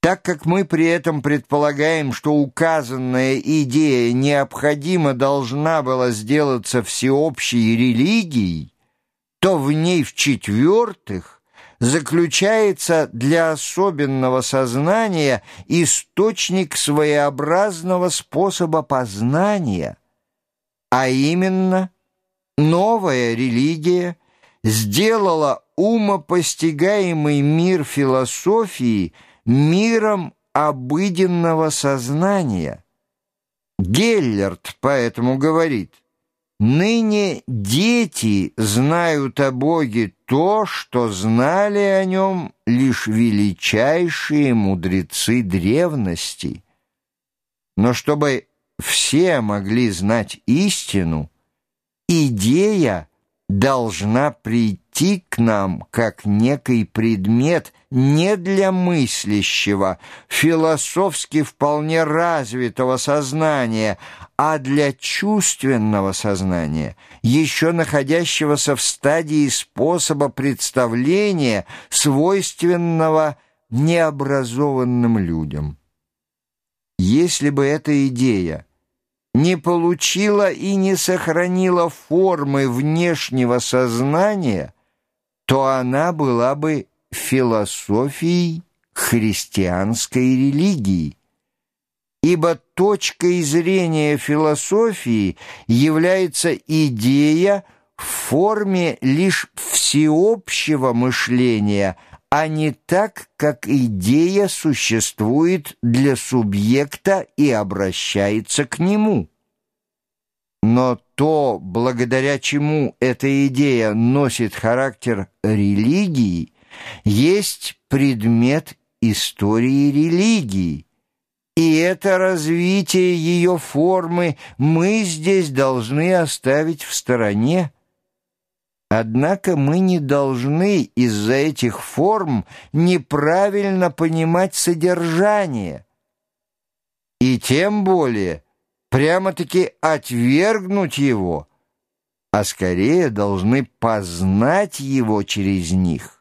Так как мы при этом предполагаем, что указанная идея необходимо должна была сделаться всеобщей религией, то в ней в-четвертых заключается для особенного сознания источник своеобразного способа познания, а именно новая религия сделала умопостигаемый мир философии – миром обыденного сознания. Геллерт поэтому говорит, «Ныне дети знают о Боге то, что знали о нем лишь величайшие мудрецы древности. Но чтобы все могли знать истину, идея должна прийти к нам как некий предмет не для мыслящего, философски вполне развитого сознания, а для чувственного сознания, еще находящегося в стадии способа представления, свойственного необразованным людям. Если бы эта идея не получила и не сохранила формы внешнего сознания, то она была бы философией христианской религии. Ибо точкой зрения философии является идея в форме лишь всеобщего мышления – а не так, как идея существует для субъекта и обращается к нему. Но то, благодаря чему эта идея носит характер религии, есть предмет истории религии. И это развитие ее формы мы здесь должны оставить в стороне. Однако мы не должны из-за этих форм неправильно понимать содержание. И тем более прямо-таки отвергнуть его, а скорее должны познать его через них.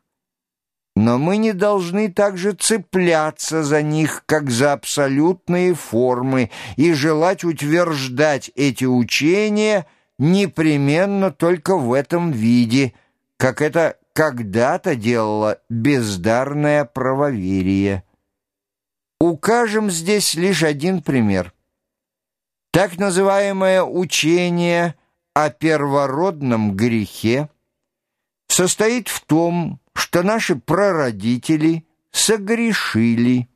Но мы не должны также цепляться за них, как за абсолютные формы, и желать утверждать эти учения – непременно только в этом виде, как это когда-то делало бездарное правоверие. Укажем здесь лишь один пример. Так называемое учение о первородном грехе состоит в том, что наши прародители согрешили.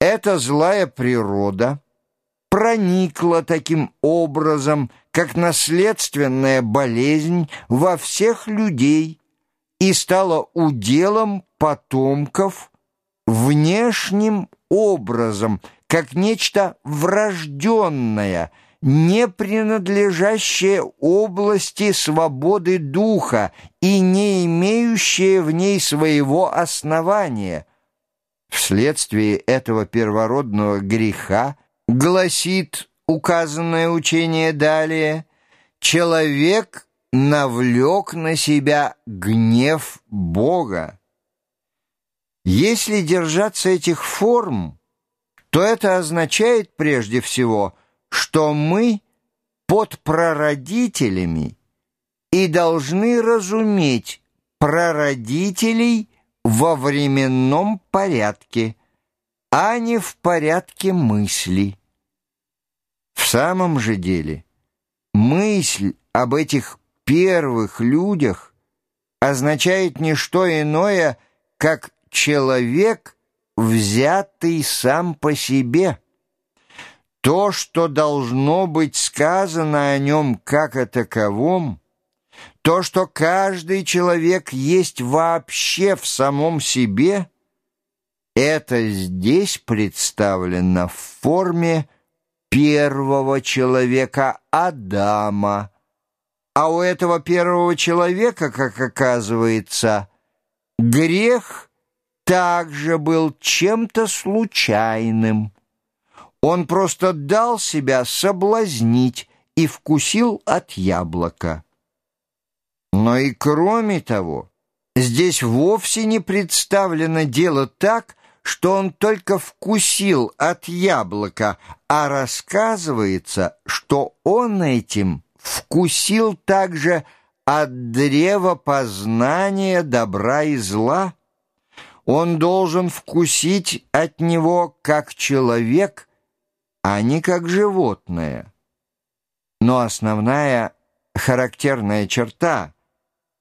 Эта злая природа проникла таким образом как наследственная болезнь во всех людей и стала уделом потомков внешним образом, как нечто врожденное, не принадлежащее области свободы духа и не имеющее в ней своего основания. Вследствие этого первородного греха гласит указанное учение далее, человек навлек на себя гнев Бога. Если держаться этих форм, то это означает прежде всего, что мы под прародителями и должны разуметь прародителей во временном порядке, а не в порядке мысли. В самом же деле, мысль об этих первых людях означает не что иное, как человек, взятый сам по себе. То, что должно быть сказано о нем как о таковом, то, что каждый человек есть вообще в самом себе, это здесь представлено в форме первого человека Адама. А у этого первого человека, как оказывается, грех также был чем-то случайным. Он просто дал себя соблазнить и вкусил от яблока. Но и кроме того, здесь вовсе не представлено дело так, что он только вкусил от яблока, а рассказывается, что он этим вкусил также от древа познания добра и зла. Он должен вкусить от него как человек, а не как животное. Но основная характерная черта,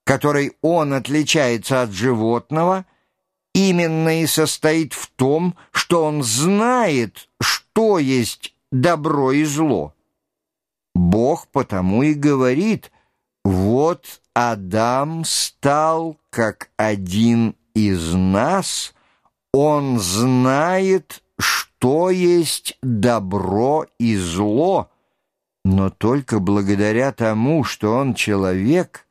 которой он отличается от животного – именно и состоит в том, что он знает, что есть добро и зло. Бог потому и говорит, вот Адам стал как один из нас, он знает, что есть добро и зло, но только благодаря тому, что он человек,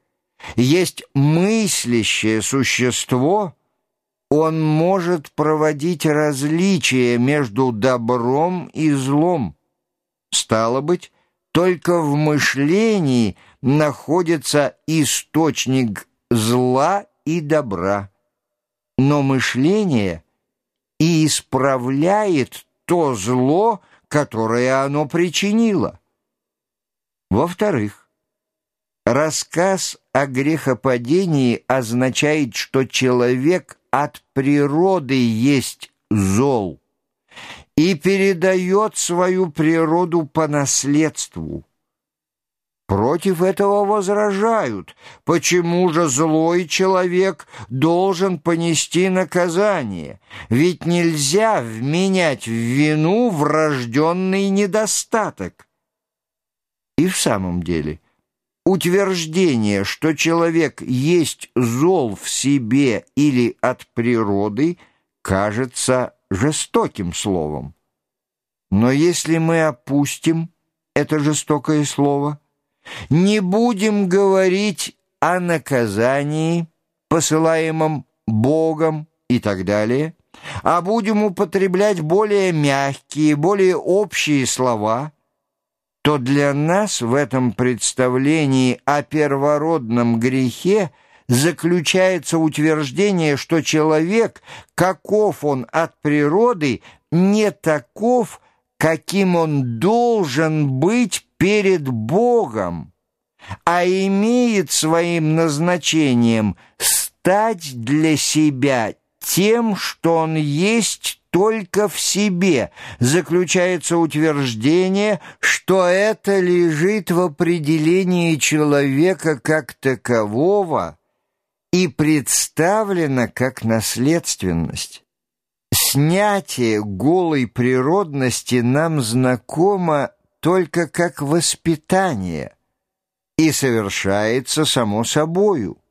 есть мыслящее существо — он может проводить различия между добром и злом. Стало быть, только в мышлении находится источник зла и добра. Но мышление и исправляет то зло, которое оно причинило. Во-вторых, рассказ о грехопадении означает, что человек от природы есть зол и передает свою природу по наследству. Против этого возражают, почему же злой человек должен понести наказание, ведь нельзя вменять в вину врожденный недостаток. И в самом деле – Утверждение, что человек есть зол в себе или от природы, кажется жестоким словом. Но если мы опустим это жестокое слово, не будем говорить о наказании, посылаемом Богом и так далее, а будем употреблять более мягкие, более общие слова – то для нас в этом представлении о первородном грехе заключается утверждение, что человек, каков он от природы, не таков, каким он должен быть перед Богом, а имеет своим назначением стать для себя тем, что он есть только в себе заключается утверждение, что это лежит в определении человека как такового и представлено как наследственность. Снятие голой природности нам знакомо только как воспитание и совершается само собою.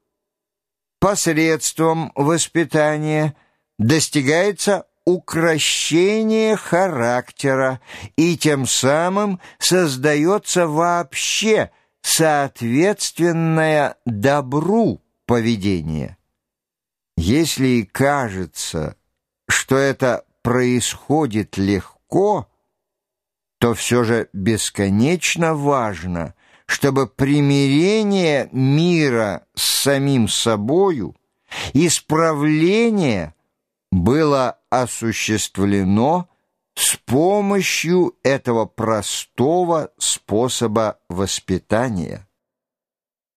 Посредством воспитания достигается укращение характера, и тем самым создается вообще соответственное добру поведение. Если и кажется, что это происходит легко, то все же бесконечно важно, чтобы примирение мира с самим собою, исправление было осуществлено с помощью этого простого способа воспитания.